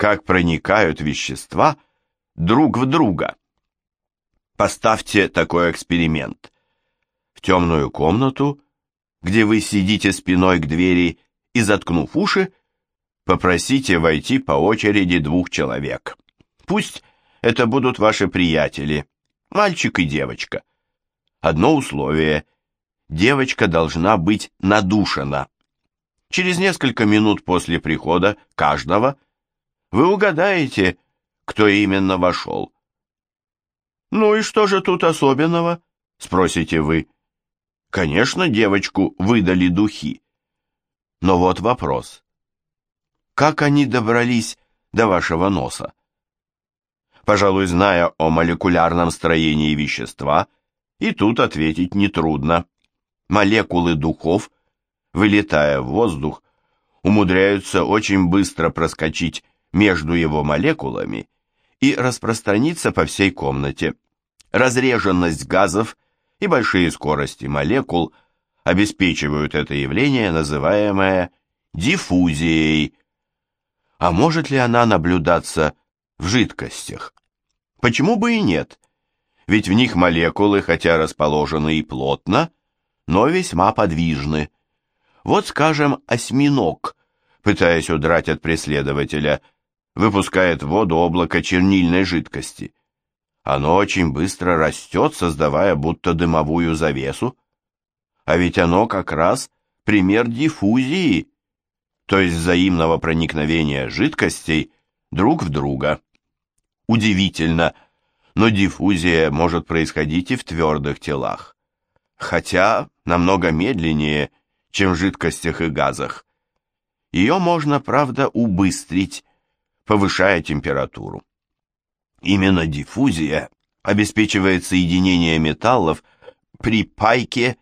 как проникают вещества друг в друга. Поставьте такой эксперимент. В темную комнату, где вы сидите спиной к двери и заткнув уши, попросите войти по очереди двух человек. Пусть это будут ваши приятели, мальчик и девочка. Одно условие – девочка должна быть надушена. Через несколько минут после прихода каждого вы угадаете, кто именно вошел. «Ну и что же тут особенного?» – спросите вы. Конечно, девочку выдали духи. Но вот вопрос. Как они добрались до вашего носа? Пожалуй, зная о молекулярном строении вещества, и тут ответить нетрудно. Молекулы духов, вылетая в воздух, умудряются очень быстро проскочить между его молекулами и распространиться по всей комнате. Разреженность газов и большие скорости молекул обеспечивают это явление, называемое диффузией. А может ли она наблюдаться в жидкостях? Почему бы и нет? Ведь в них молекулы, хотя расположены и плотно, но весьма подвижны. Вот, скажем, осьминог, пытаясь удрать от преследователя, выпускает в воду облако чернильной жидкости. Оно очень быстро растет, создавая будто дымовую завесу. А ведь оно как раз пример диффузии, то есть взаимного проникновения жидкостей друг в друга. Удивительно, но диффузия может происходить и в твердых телах, хотя намного медленнее, чем в жидкостях и газах. Ее можно, правда, убыстрить, повышая температуру. Именно диффузия обеспечивает соединение металлов при пайке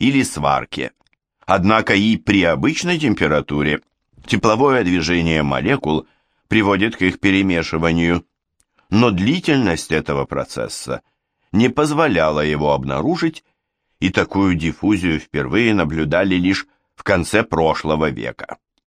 или сварке. Однако и при обычной температуре тепловое движение молекул приводит к их перемешиванию. Но длительность этого процесса не позволяла его обнаружить, и такую диффузию впервые наблюдали лишь в конце прошлого века.